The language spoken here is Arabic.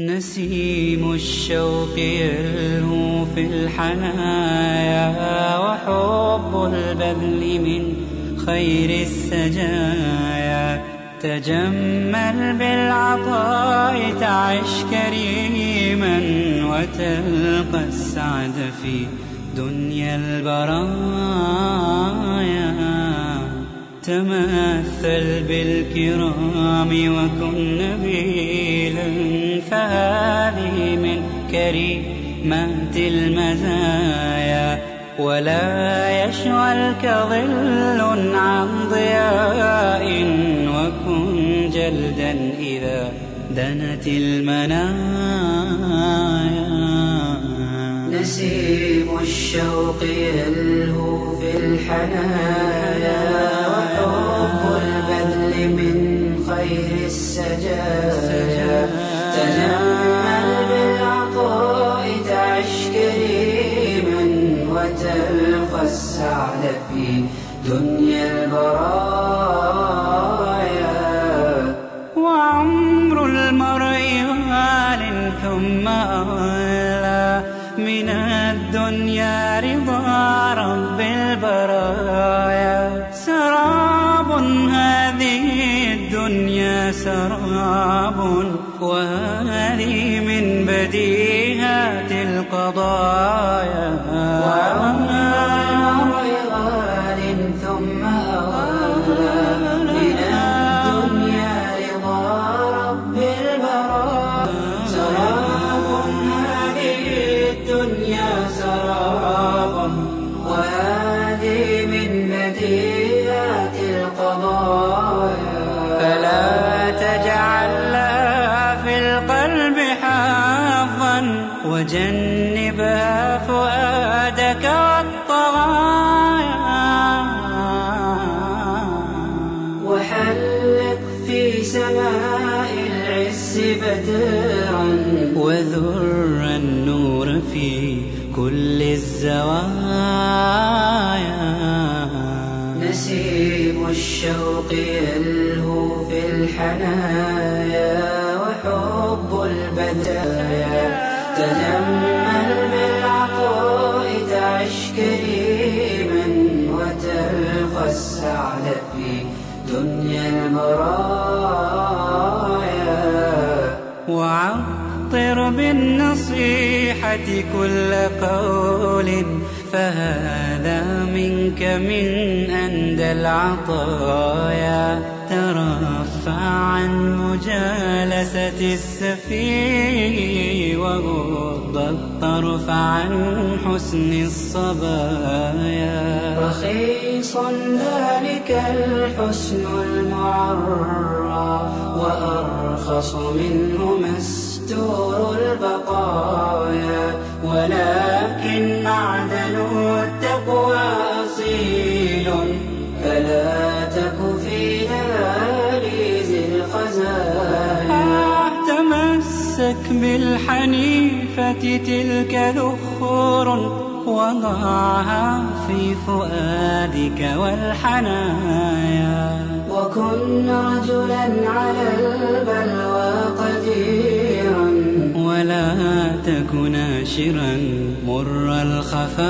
نسيم الشوق يلهو في الحنايا وحب البذل من خير السجايا. تجمل بالعطاء تعش كريما وتلقى السعد في دنيا البرايا. تمثل بالكرام وكن نبيلا فهذه من كريمات المزايا ولا يشغلك ظل عن ضياء وكن جلدا إذا دنت المنايا. نسيم الشوق يلهو في الحنايا وحب البذل من خير السجايا. في دنيا البرايا. وعمر المرء غال ثم أغلى من الدنيا رضا رب البرايا. سراب هذه الدنيا سراب وهذه من بديهات القضايا. وعمر وجنبها فؤادك والطغايا. وحلق في سماء العز بدرا. وذر النور في كل الزوايا. نسيم الشوق يلهو في الحنايا وحب البدايا. تجمل بالعطاء تعش كريما وتلقى السعد في دنيا البرايا وعطر بالنصيحة كل قول فهذا منك من أندى العطايا. ترفع عن مجالسة السفيه وغض الطرف عن حسن الصبايا. رخيص ذلك الحسن المعرى وأرخص منه مستور البقايا. تمسك بالحنيفة تلك ذخور وضعها في فؤادك والحنايا. وكن رجلا على البلوى قديرا. ولا تك ناشرا مر الخفايا